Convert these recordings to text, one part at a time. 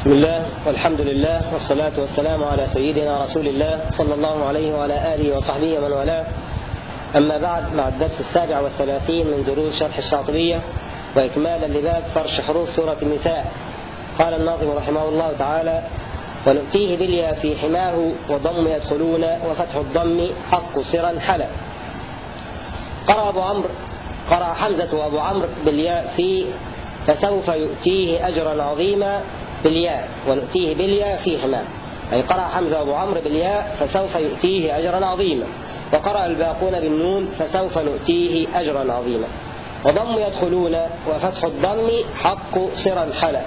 بسم الله والحمد لله والصلاة والسلام على سيدنا رسول الله صلى الله عليه وعلى آله وصحبه ومن والاه. أما بعد مع الدرس السابع والثلاثين من دروس شرح الشاطبية وإكمالا لباب فرش حروف سورة النساء. قال الناظم رحمه الله تعالى ونؤتيه بالياء في حماه وضم يدخلون وفتح الضم حق سرا حلا. قرأ أبو عمرو قرأ حمزة وأبو عمرو بالياء في فسوف يؤتيه أجرا عظيما بالياء ونؤتيه بالياء في حماه أي قرأ حمزة وأبو عمرو بالياء فسوف يؤتيه أجرا عظيما. وقرأ الباقون بالنون فسوف نؤتيه أجرا عظيما. وضم يدخلون وفتح الضم حق سرا حلا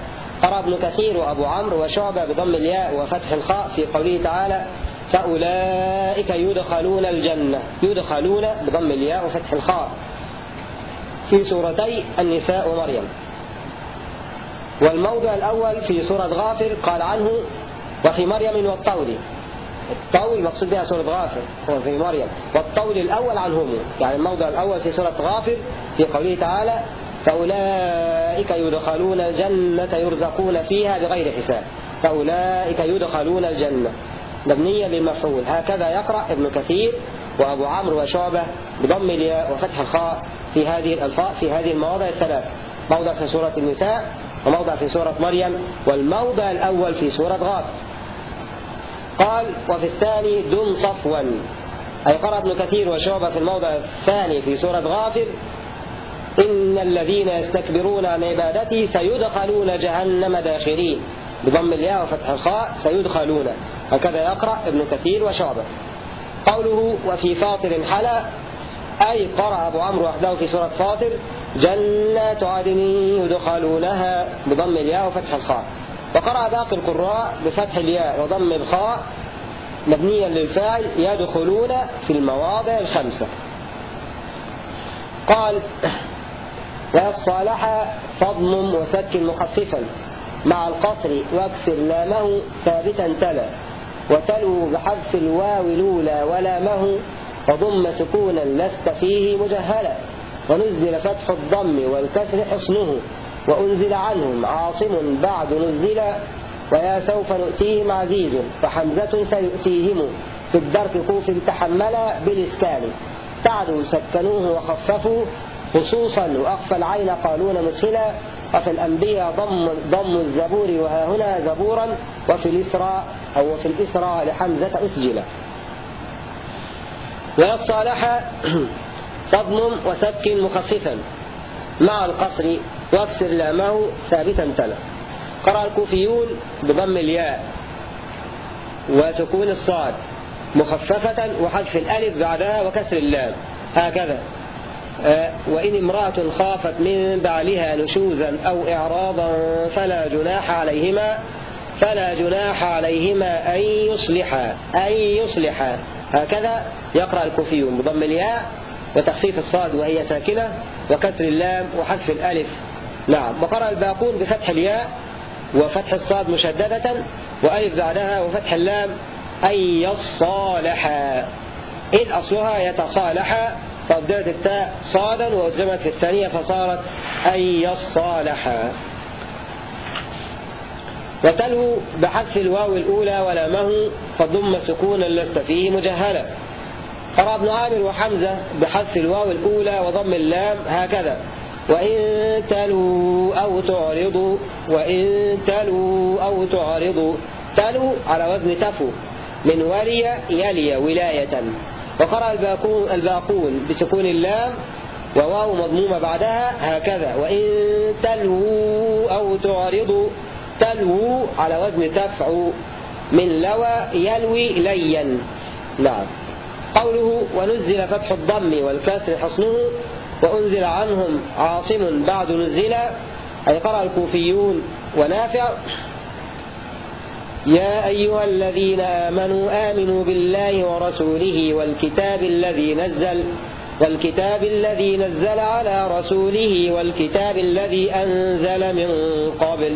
قرأ ابن كثير وأبو عمرو وشعبة بضم الياء وفتح الخاء في قوله تعالى فأولئك يدخلون الجنة. يدخلون بضم الياء وفتح الخاء. في سورتي النساء ومريم. والموضع الأول في سورة غافر قال عنه وفي مريم والطول. الطول مقصود بها سورة غافر وفي مريم. والطول الأول عنهم يعني الموضع الأول في سورة غافر في قوله تعالى فأولئك يدخلون الجنة يرزقون فيها بغير حساب. فأولئك يدخلون الجنة. مبنيا للمفعول. هكذا يقرأ ابن كثير وأبو عمرو وشعبة بضم الياء وفتح الخاء في هذه الألفاظ في هذه المواضع الثلاث. موضع في سورة النساء وموضع في سورة مريم والموضع الأول في سورة غافر قال وفي الثاني دم صفوا. أي قرأ ابن كثير وشعبة في الموضع الثاني في سورة غافر إن الذين يستكبرون عن عبادتي سيدخلون جهنم داخرين بضم الياء وفتح الخاء سيدخلون. هكذا يقرأ ابن كثير وشعبة. قوله وفي فاطر حلا. أي قرأ أبو عمرو وحده في سورة فاطر جنات عدن يدخلونها بضم الياء وفتح الخاء. وقرأ باقي القراء بفتح الياء وضم الخاء مبنيا للفاعل يدخلون في المواضع الخمسة. قال والصالح فضم وسك مخففا مع القصر واكسر لامه ثابتا تلا. وتلو بحذف الواو الأولى ولامه وضم سكونا لست فيه مجهلا. ونزل فتح الضم والكسر حصنه وأنزل عنهم عاصم بعد نزل ويا سوف نؤتيهم عزيز فحمزة سيؤتيهم في الدرك كوف تحملا بالإسكان. تعدوا سكنوه وخففوا خصوصا وأخفى العين قالون مسهلا وفي الأنبياء ضم, ضم الزبور وها هنا زبورا وفي الإسراء أو في الإسراء لحمزة أسجلا. والصالح فضم وسك مخففا. مع القصر واكسر لامه ثابتا تلا. قرأ الكوفيون بضم الياء. وسكون الصاد مخففة وحذف الألف بعدها وكسر اللام. هكذا. آه، وإن امرأة خافت من بعلها نشوزا أو إعراضا فلا جناح عليهما فلا جناح عليهما أن يصلحا أن يصلحا. هكذا يقرأ الكوفيون بضم الياء. وتخفيف الصاد وهي ساكنة وكسر اللام وحذف الألف. نعم. وقرأ الباقون بفتح الياء وفتح الصاد مشددة وألف بعدها وفتح اللام أن يصالحا إذ أصلها يتصالحا فأبدلت التاء صادا وأدغمت في الثانية فصارت أن يصالحا وتلو بحذف الواو الأولى ولامه فضم سكونا لست فيه مجهلا. قرأ ابن عامر وحمزة بحذف الواو الأولى وضم اللام هكذا. وإن تلوا أو تعرضوا وإن تلوا أو تعرضوا تلوا على وزن تفو. من ولي يلي ولاية. وقرأ الباقون, الباقون بسكون اللام وواو مضمومة بعدها هكذا. وإن تلووا أو تعرضوا تلووا على وزن تفعوا من لوى يلوي ليا. نعم. قوله ونزل فتح الضم والكسر حصنه وأنزل عنهم عاصم بعد نزل أي قرأ الكوفيون. ونافع. يا أيها الذين آمنوا آمنوا بالله ورسوله والكتاب الذي نزل والكتاب الذي نزل على رسوله والكتاب الذي أنزل من قبل.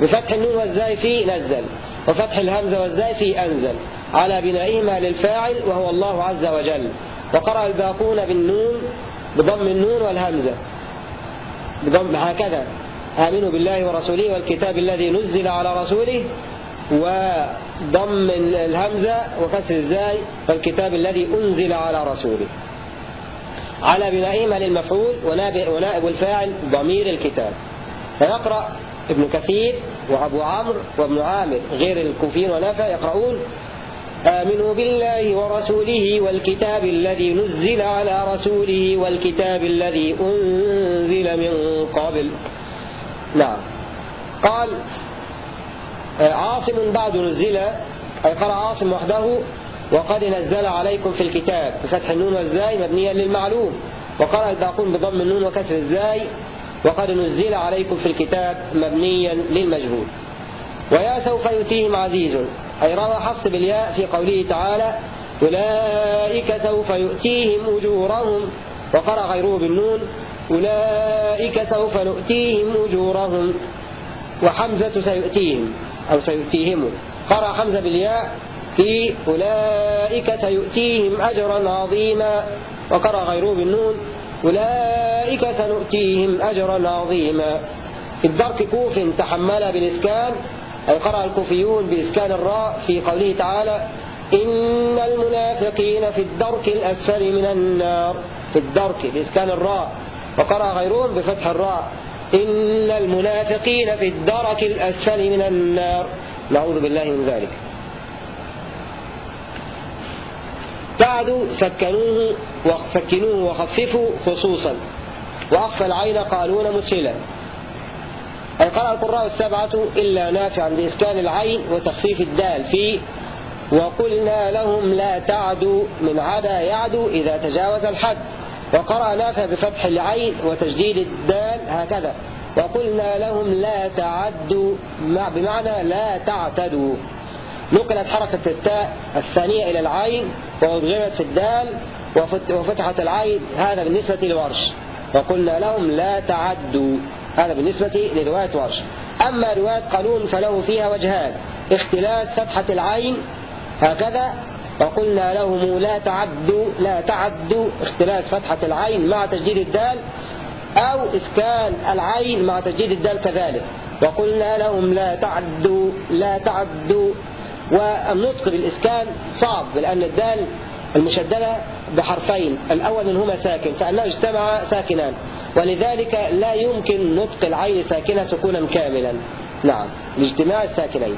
بفتح النون والزاي في نزل وفتح الهمزة والزاي في أنزل. على بنائهما للفاعل وهو الله عز وجل. وقرأ الباقون بالنون بضم النون والهمزة. بضم هكذا. آمنوا بالله ورسوله والكتاب الذي نزل على رسوله وضم الهمزة وكسر الزاي والكتاب الذي أنزل على رسوله. على بنائهما للمفعول ونائب الفاعل ضمير الكتاب. فيقرأ ابن كثير وأبو عمرو وابن عامر غير الكوفيين ونافع يقرؤون آمنوا بالله ورسوله والكتاب الذي نزل على رسوله والكتاب الذي أنزل من قبل. نعم. قال آه، عاصم بعد نزل أي قرأ عاصم وحده وقد نزل عليكم في الكتاب بفتح النون والزاي مبنيا للمعلوم. وقرأ الباقون بضم النون وكسر الزاي وقد نزل عليكم في الكتاب مبنيا للمجهول. ويا سوف يؤتيهم عزيز. أي روى حفص بالياء في قوله تعالى أولئك سوف يؤتيهم أجورهم. وقرأ غيره بالنون أولئك سوف نؤتيهم أجورهم. وحمزة سيؤتيهم أو سيؤتيهم. قرأ حمزة بالياء في أولئك سيؤتيهم أجرا عظيما. وقرأ غيره بالنون أولئك سنؤتيهم أجرا عظيما. في الدرك كوف تحمل بالإسكان أي قرأ الكوفيون بإسكان الراء في قوله تعالى إن المنافقين في الدرك الأسفل من النار. في الدرك بإسكان الراء. وقرأ غيرهم بفتح الراء إن المنافقين في الدرك الأسفل من النار. نعوذ بالله من ذلك. بعد سكنوه وسكنوه وخففوا خصوصا. وأخفى العين قالون مسهلا. أي قرأ القراء السبعة إلا نافعا بإسكان العين وتخفيف الدال في وقلنا لهم لا تعدوا من عدا يعدو إذا تجاوز الحد. وقرأ نافع بفتح العين وتجديد الدال هكذا. وقلنا لهم لا تعدوا بمعنى لا تعتدوا. نقلت حركة التاء الثانية إلى العين وأضغمت في الدال وفتحت العين. هذا بالنسبة لورش وقلنا لهم لا تعدوا. هذا بالنسبة لرواية ورش. أما رواية قانون فله فيها وجهان. اختلاس فتحة العين هكذا. وقلنا لهم لا تعدوا لا تعدوا اختلاس فتحة العين مع تجديد الدال أو إسكان العين مع تجديد الدال كذلك. وقلنا لهم لا تعدوا لا تعدوا. والنطق بالإسكان صعب لأن الدال المشددة بحرفين الأول منهما ساكن فأنه اجتمع ساكنان. ولذلك لا يمكن نطق العين ساكنة سكونا كاملا. نعم لاجتماع الساكنين.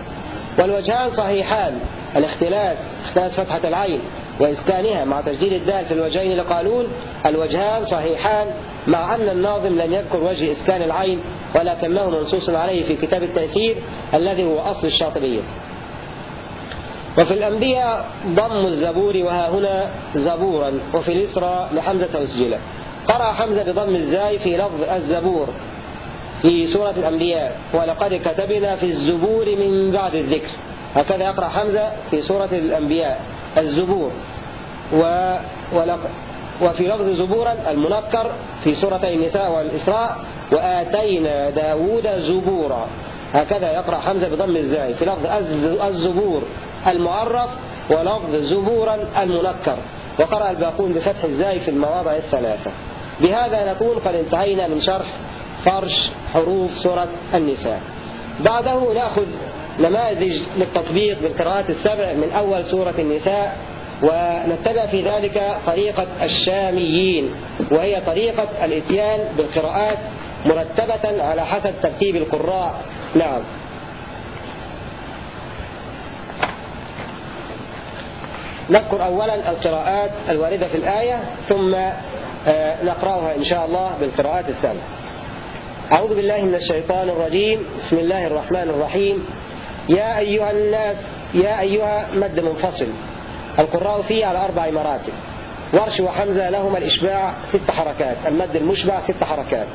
والوجهان صحيحان. الاختلاس اختلاس فتحة العين وإسكانها مع تجديد الدال في الوجهين لقالون الوجهان صحيحان مع أن الناظم لم يذكر وجه إسكان العين ولكنه منصوص عليه في كتاب التأثير الذي هو أصل الشاطبية. وفي الأنبياء ضم الزبور وها هنا زبورا وفي الإسراء لحمزة أسجلة قرأ حمزة بضم الزاي في لفظ الزبور في سورة الأنبياء ولقد كتبنا في الزبور من بعد الذكر. هكذا يقرأ حمزة في سورة الأنبياء الزبور. و ولق وفي لفظ زبورا المنكر في سورتي النساء والإسراء وآتينا داود زبورا. هكذا يقرأ حمزة بضم الزاي في لفظ الزبور المعرف ولفظ زبورا المنكر. وقرأ الباقون بفتح الزاي في المواضع الثلاثة. بهذا نكون قد انتهينا من شرح فرش حروف سورة النساء. بعده نأخذ نماذج للتطبيق بالقراءات السبع من أول سورة النساء ونتبع في ذلك طريقة الشاميين وهي طريقة الإتيان بالقراءات مرتبة على حسب ترتيب القراء. نعم. نذكر أولا القراءات الواردة في الآية ثم نقرأها إن شاء الله بالقراءات السابقة. أعوذ بالله من الشيطان الرجيم. بسم الله الرحمن الرحيم. يا أيها الناس يا أيها مد منفصل. القراء فيه على أربع مراتب. ورش وحمزة لهما الإشباع ست حركات. المد المشبع ست حركات.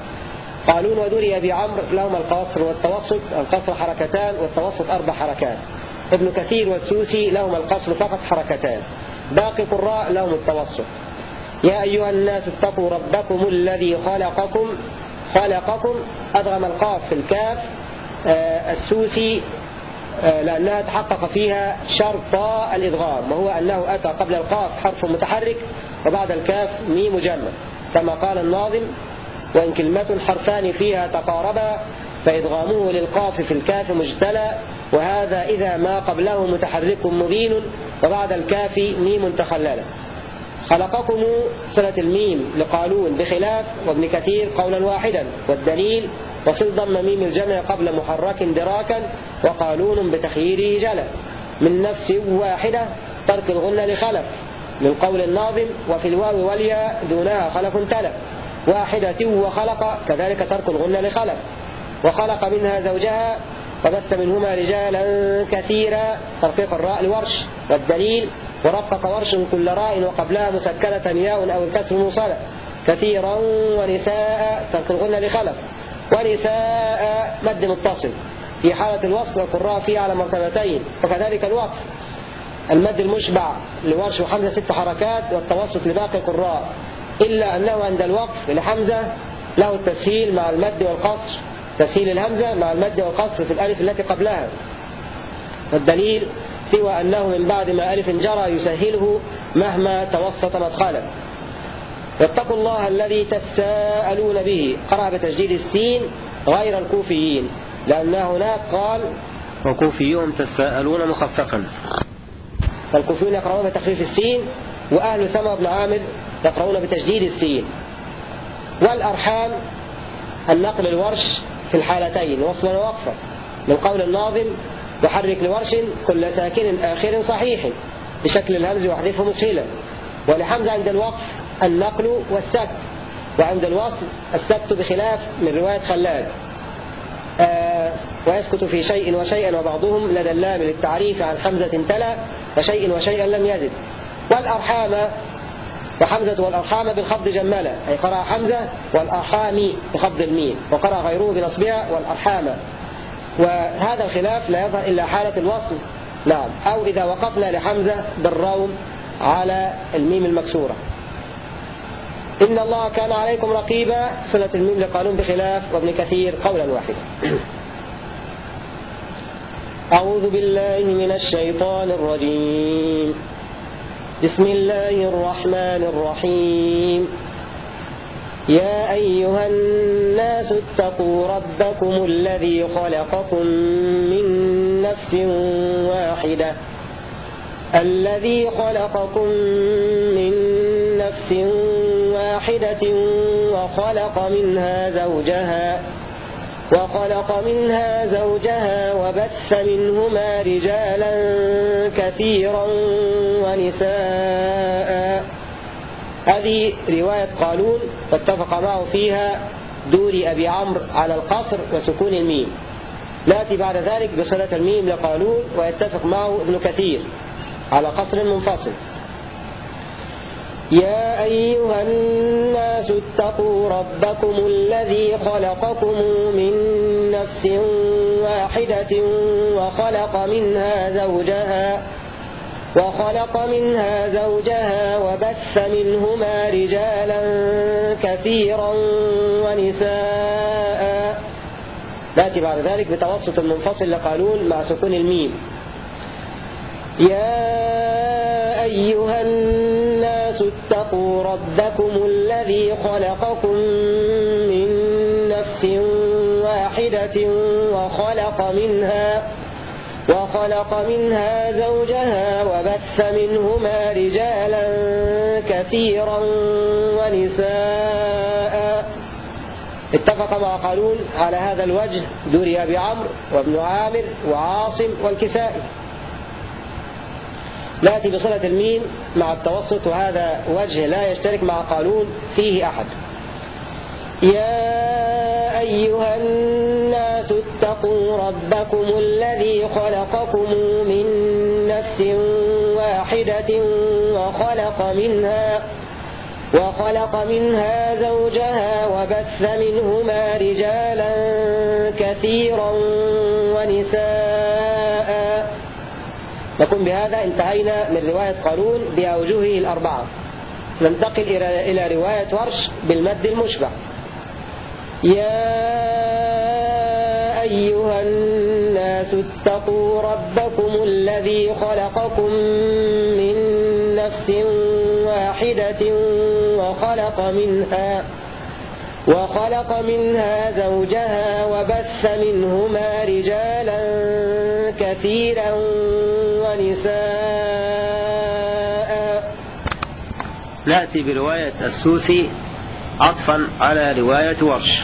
قالون ودوري أبي عمرو لهما القصر والتوسط. القصر حركتان والتوسط أربع حركات. ابن كثير والسوسي لهما القصر فقط حركتان. باقي قراء لهم التوسط. يا أيها الناس اتقوا ربكم الذي خلقكم خلقكم أدغم القاف في الكاف آه السوسي آه لأنها تحقق فيها شرط الإدغام وهو أنه أتى قبل القاف حرف متحرك وبعد الكاف ميم جمع. كما قال الناظم وإن كلمة حرفان فيها تقاربا فإدغامه للقاف في الكاف مجتلى وهذا إذا ما قبله متحرك مبين وبعد الكاف ميم تخللة خلقكم صلة الميم لقالون بخلاف وابن كثير قولا واحدا والدليل وصل ضم ميم الجمع قبل محرك دراكا وقالون بتخييره جلا من نفس واحدة ترك الغنة لخلف من قول الناظم وفي الواو والياء دونها خلف تلف. واحدة وخلق كذلك ترك الغنة لخلف. وخلق منها زوجها وبث منهما رجالا كثيرا ترقيق الراء لورش والدليل ورقق ورش كل راء وقبلها مسكنة ياء أو الكسر موصلة كثيرا ونساء الغنة لخلف ونساء مد متصل. في حالة الوصل القراء فيه على مرتبتين. وكذلك الوقف. المد المشبع لورش وحمزة ست حركات والتوسط لباقي القراء. إلا أنه عند الوقف لحمزة له التسهيل مع المد والقصر. تسهيل الهمزة مع المد والقصر في الألف التي قبلها. والدليل سوى أنه من بعد ما ألف جرى يسهله مهما توسط مدخلا واتقوا الله الذي تساءلون به. قرأ بتجديد السين غير الكوفيين لأن هناك قال وكوفيهم تساءلون مخففا. فالكوفيون يقرؤون بتخفيف السين وأهل سما بن عامر يقرؤون بتجديد السين. والأرحام النقل الورش في الحالتين وصلا ووقفا. من قول الناظم يحرك لورش كل ساكن آخر صحيح بشكل الهمز واحذفه مسهلا. ولحمزة عند الوقف النقل والسكت وعند الوصل السكت بخلاف من رواية خلاد. آه ويسكت في شيء وشيئا وبعضهم لدى اللام للتعريف عن حمزة تلا وشيء وشيئا لم يزد. والأرحام وحمزة والأرحام بالخفض جمالة أي قرأ حمزة والأرحام بخفض الميم وقرأ غيره بنصبها والأرحام. وهذا الخلاف لا يظهر إلا حالة الوصل نعم. أو إذا وقفنا لحمزة بالروم على الميم المكسورة. إن الله كان عليكم رقيبا. صلة الميم لقانون بخلاف وابن كثير قولا واحدا. أعوذ بالله من الشيطان الرجيم. بسم الله الرحمن الرحيم. يا أيها الناس اتقوا ربكم الذي خلقكم من نفس واحدة. الذي خلقكم من نفس واحدة وخلق منها زوجها وخلق منها زوجها وبث منهما رجالا كثيرا ونساء. هذه رواية قالون. واتفق معه فيها دوري أبي عمرو على القصر وسكون الميم. نأتي بعد ذلك بصلة الميم لقالون ويتفق معه ابن كثير على قصر منفصل. يا أيها الناس اتقوا ربكم الذي خلقكم من نفس واحدة وخلق منها زوجها وبث منهما رجالا كثيرا ونساء. نأتي بعد ذلك بتوسط المنفصل لقالون مع سكون الميم. يا أيها الناس اتقوا ربكم الذي خلقكم من نفس واحدة وخلق منها وخلق منها زوجها وبث منهما رجالا كثيرا ونساء. اتفق مع قالون على هذا الوجه دوري أبي عمرو وابن عامر وعاصم والكسائي. نأتي بصلة الميم مع التوسط وهذا وجه لا يشترك مع قالون فيه أحد. يا أيها الناس اتقوا ربكم الذي خلقكم من نفس واحدة وخلق منها وخلق منها زوجها وبث منهما رجالا كثيرا ونساء. نكون بهذا. انتهينا من رواية قارون بأوجهه الأربعة. ننتقل إلى رواية ورش بالمد المشبع. يا أيها الناس اتقوا ربكم الذي خلقكم من نفس واحدة وخلق منها وخلق منها زوجها وبث منهما رجالا كثيرا ونساء. نأتي برواية السوسي عطفا على رواية ورش.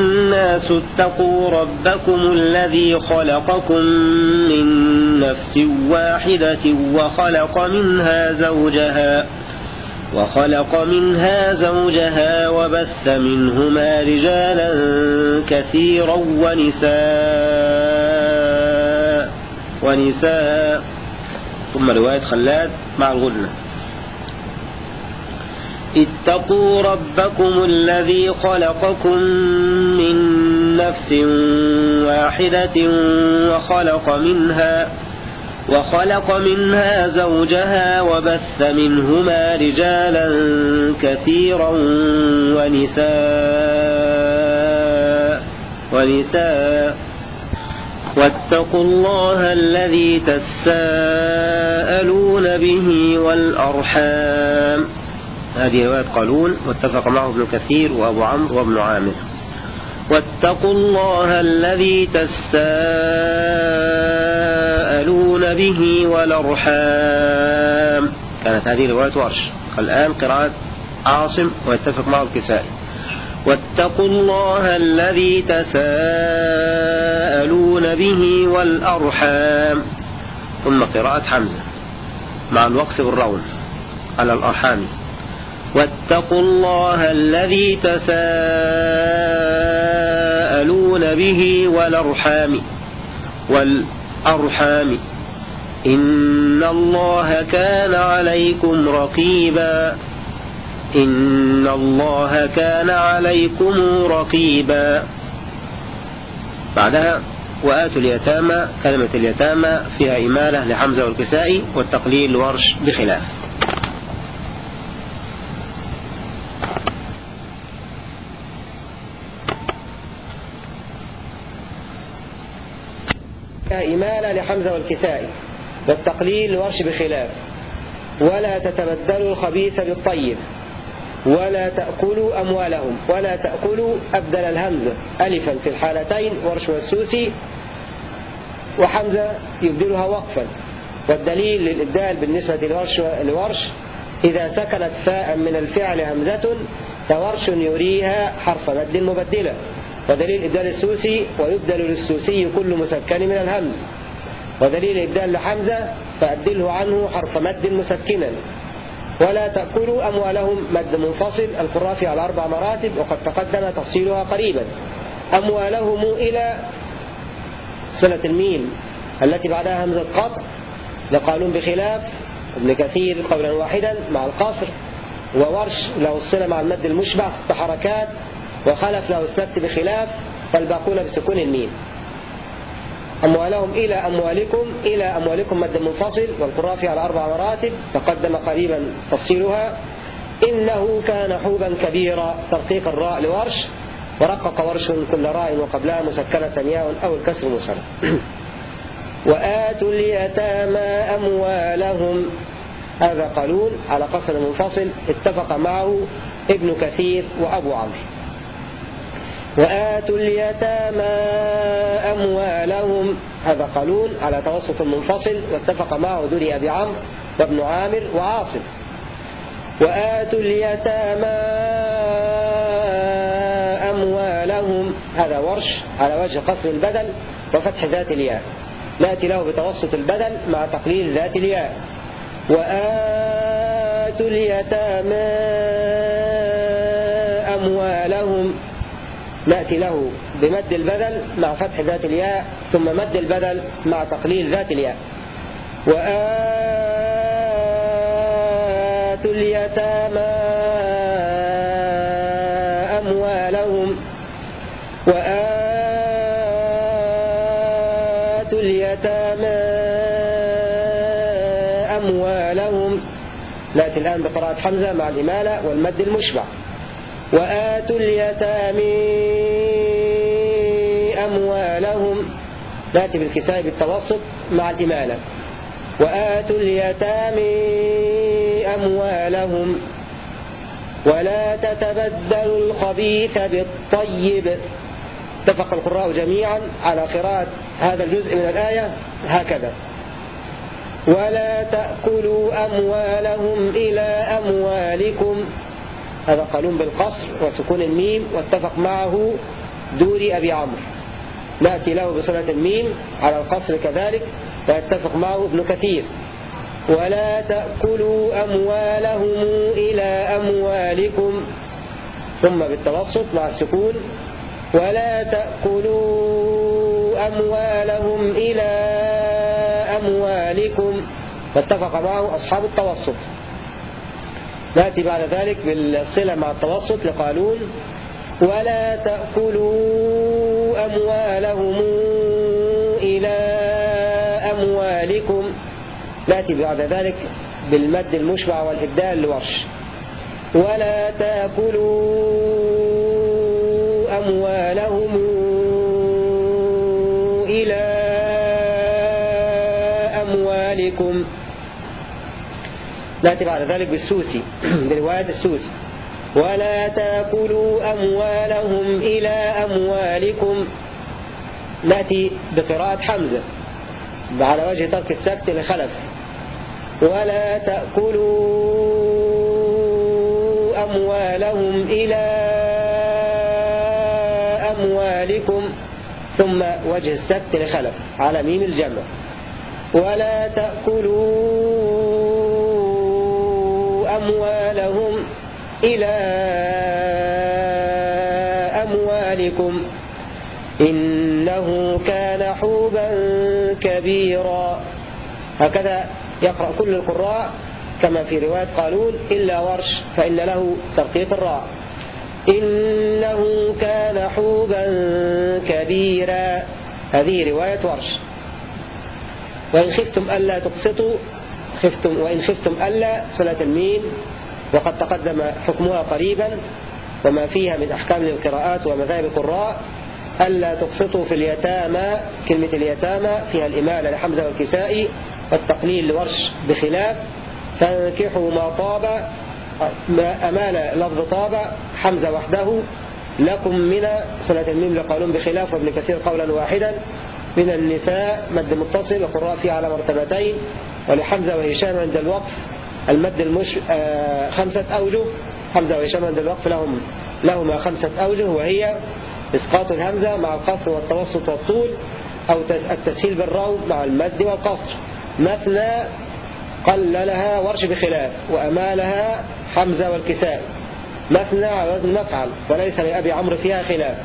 اتقوا ربكم الذي خلقكم من نفس واحدة وخلق منها زوجها وخلق منها زوجها وبث منهما رجالا كثيرا ونساء. ونساء. ثم رواية خلاد مع الغنة. اتقوا ربكم الذي خلقكم من نفس واحدة وخلق منها وخلق منها زوجها وبث منهما رجالا كثيرا ونساء ونساء واتقوا الله الذي تساءلون به والأرحام هذه رواية قالون واتفق معه ابن كثير وأبو عمرو وابن عامر. واتقوا الله الذي تساءلون به والأرحام. كانت هذه رواية ورش الآن قراءة عاصم ويتفق معه الكسائي. واتقوا الله الذي تساءلون به والأرحام. ثم قراءة حمزة. مع الوقف بالرون على الأرحام. واتقوا الله الذي تساءلون به والأرحام والأرحام. إن الله كان عليكم رقيبا. إن الله كان عليكم رقيبا. بعدها وآتوا اليتامى كلمة اليتامى فيها إمالة لحمزة والكسائي والتقليل ورش بخلاف. إمالة لحمزة والكسائي والتقليل ورش بخلاف. ولا تتبدلوا الخبيث بالطيب. ولا تأكلوا أموالهم. ولا تأكلوا أبدل الهمزة ألفا في الحالتين ورش والسوسي. وحمزة يبدلها وقفا. والدليل للإبدال بالنسبة لورش, لورش إذا سكنت فاء من الفعل همزة فورش يريها حرف مد مبدلة. ودليل إبدال السوسي ويبدل للسوسي كل مسكن من الهمز. ودليل إبدال لحمزة فأبدله عنه حرف مد مسكنا. ولا تأكلوا أموالهم مد منفصل القرافي على أربع مراتب وقد تقدم تفصيلها قريبا. أموالهم إلى صلة الميم التي بعدها همزة قطع. لقالون بخلاف ابن كثير قولا واحدا مع القصر. وورش له الصلة مع المد المشبع ست حركات. وخلف له السبت بخلاف فالباقون بسكون الميم. أموالهم إلى أموالكم إلى أموالكم مد منفصل والقرافي على أربع مراتب تقدم قريبا تفصيلها. إنه كان حوبا كبيرا ترقيق الراء لورش ورقق ورش كل راء وقبلها مسكنة ياء أو الكسر مسلم وآتوا اليتامى أموالهم. هذا قالون على قصر منفصل اتفق معه ابن كثير وأبو عمرو. وآتوا اليتامى أموالهم. هذا قانون على توسط منفصل واتفق معه دوري أبي عمرو وابن عامر وعاصم. وآتوا اليتامى أموالهم. هذا ورش على وجه قصر البدل وفتح ذات الياء. نأتي له بتوسط البدل مع تقليل ذات الياء. وآتوا اليتامى أموالهم. نأتي له بمد البدل مع فتح ذات الياء ثم مد البدل مع تقليل ذات الياء. وآتوا اليتامى أموالهم. وآتوا اليتامى أموالهم. نأتي الآن بقراءة حمزة مع الإمالة والمد المشبع. وآتوا اليتامى أموالهم. نأتي بالكساء بالتوسط مع الإمالة. وآتوا اليتامى أموالهم. ولا تتبدلوا الخبيث بالطيب. اتفق القراء جميعا على قراءة هذا الجزء من الآية هكذا. ولا تأكلوا أموالهم إلى أموالكم. هذا قانون بالقصر وسكون الميم واتفق معه دوري أبي عمرو. نأتي له بصلة الميم على القصر كذلك ويتفق معه ابن كثير. ولا تأكلوا أموالهم إلى أموالكم. ثم بالتوسط مع السكون. ولا تأكلوا أموالهم إلى أموالكم. واتفق معه أصحاب التوسط. نأتي بعد ذلك بالصلة مع التوسط لقالون ولا تأكلوا أموالهم إلى أموالكم. نأتي بعد ذلك بالمد المشبع والإبدال لورش ولا تأكلوا أموالهم نأتي بعد ذلك بالسوسي برواية السوسي. ولا تأكلوا أموالهم إلى أموالكم. نأتي بقراءة حمزة على وجه ترك السكت لخلف. ولا تأكلوا أموالهم إلى أموالكم. ثم وجه السكت لخلف على ميم الجمع. ولا تأكلوا أموالهم إلى أموالكم إنه كان حوبا كبيرا. هكذا يقرأ كل القراء كما في رواية قالون إلا ورش فإن له ترقيق الراء. إنه كان حوبا كبيرا. هذه رواية ورش. وإن خفتم ألا تقسطوا خفتم وإن خفتم ألا صلة الميم وقد تقدم حكمها قريبا وما فيها من أحكام القراءات ومذاهب القراء ألا تقسطوا في اليتامى كلمة اليتامى فيها الإمالة لحمزة والكسائي والتقليل لورش بخلاف فانكحوا ما طاب ما أمال لفظ طاب حمزة وحده لكم من صلاة الميم لقولون بخلاف وابن كثير قولا واحدا من النساء مد متصل وقراء فيه على مرتبتين ولحمزة وهشام عند الوقف. المد المش آه خمسة أوجه. حمزة وهشام عند الوقف لهم لهما خمسة أوجه وهي إسقاط الهمزة مع القصر والتوسط والطول أو التسهيل بالروم مع المد والقصر. مثنى قللها ورش بخلاف وأمالها حمزة والكساء. مثنى على وزن مفعل وليس لأبي عمرو فيها خلاف.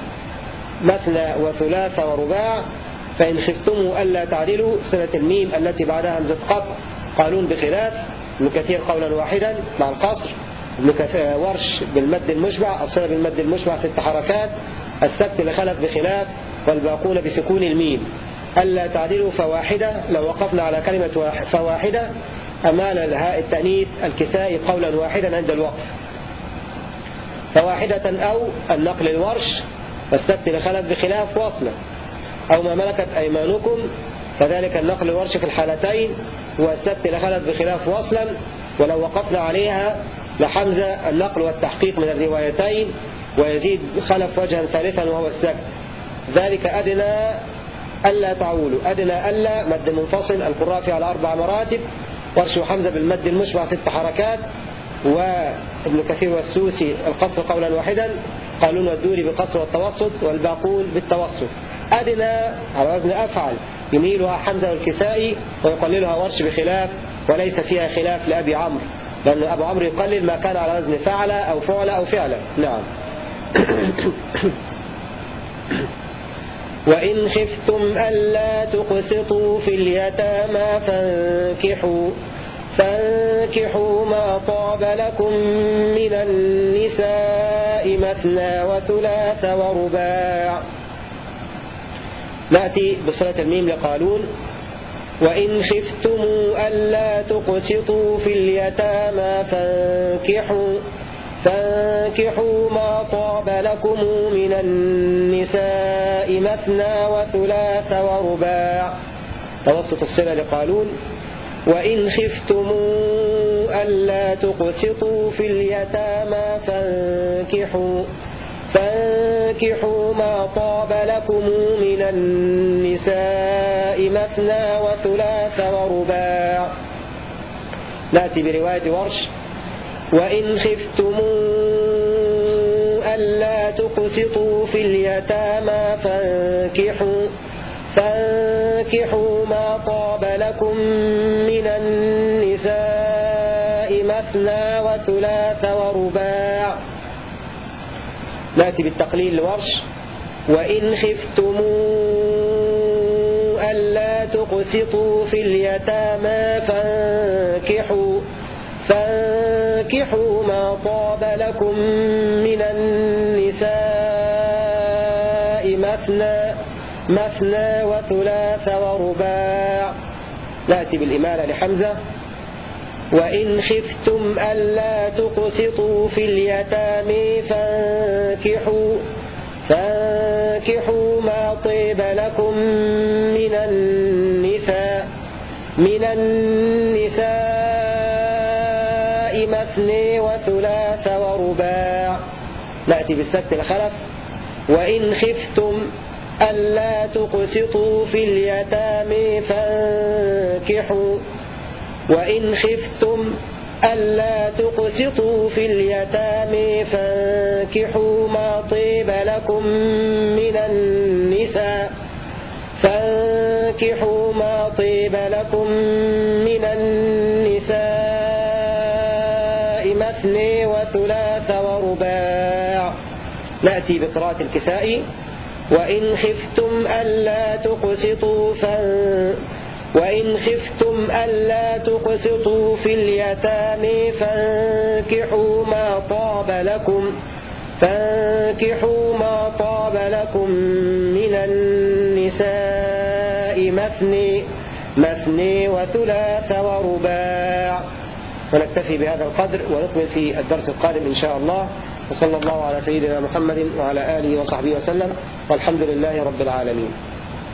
مثنى وثلاث ورباع فإن خفتموا ألا تعدلوا سنة الميم التي بعدها همزة قطع قالون بخلاف. ابن كثير قولا واحدا مع القصر. ابن ورش بالمد المشبع الصلة بالمد المشبع ست حركات. السكت لخلف بخلاف والباقون بسكون الميم. ألا تعدلوا فواحدة. لو وقفنا على كلمة فواحدة أمال الهاء التأنيث الكساء قولا واحدا عند الوقف. فواحدة أو النقل الورش والسبت لخلف بخلاف وصلا أو ما ملكت أيمانكم كذلك النقل الورش في الحالتين والسبت لخلف بخلاف وصلا ولو وقفنا عليها لحمزة النقل والتحقيق من الروايتين ويزيد خلف وجها ثالثا وهو السكت ذلك أدنى ألا تعولوا أدنى ألا مد منفصل القراء فيه على أربع مراتب ورش وحمزة بالمد المشبع ست حركات وابن كثير والسوسي القصر قولا واحدا قالون والدوري بالقصر والتوسط والباقون بالتوسط. أدنى على وزن أفعل. يميلها حمزة والكسائي ويقللها ورش بخلاف وليس فيها خلاف لأبي عمرو. لأن أبو عمرو يقلل ما كان على وزن فعل أو فعل أو فعلا نعم. وإن خفتم ألا تقسطوا في اليتامى فانكحوا. فانكحوا ما طاب لكم من النساء مثنى وثلاث ورباع. نأتي بصلة الميم لقالون. وإن خفتم ألا تقسطوا في اليتامى فانكحوا فانكحوا ما طاب لكم من النساء مثنى وثلاث ورباع. توسط الصلة لقالون. وإن خفتم ألا تقسطوا في اليتامى فانكحوا. فانكحوا ما طاب لكم من النساء مثنى وثلاث ورباع. نأتي برواية ورش. وإن خفتم ألا تقسطوا في اليتامى فانكحوا فانكحوا ما طاب لكم من النساء مثنى وثلاث ورباع. نأتي بالتقليل الورش. وإن خفتم ألا تقسطوا في اليتامى فانكحوا فانكحوا ما طاب لكم من النساء مثنى مثنى وثلاث ورباع. نأتي بالإمالة لحمزة. وإن خفتم ألا تقسطوا في اليتامى فانكحوا فانكحوا ما طيب لكم من النساء من النساء مثني وثلاث ورباع. نأتي بالسكت الخلف. وإن خفتم ألا تقسطوا في اليتامى فانكحوا. وإن خفتم ألا تقسطوا في اليتامى فانكحوا ما طيب لكم من النساء فانكحوا ما طيب لكم من النساء مثني وثلاث ورباع. نأتي بقراءة الكسائي. وإن خفتم ألا تقسطوا فانكحوا وإن خفتم ألا تقسطوا في اليتامى فانكحوا ما طاب لكم فانكحوا ما طاب لكم من النساء مثني مثني وثلاث ورباع. ونكتفي بهذا القدر ونكمل في الدرس القادم إن شاء الله. وصلى الله على سيدنا محمد وعلى آله وصحبه وسلم. والحمد لله رب العالمين.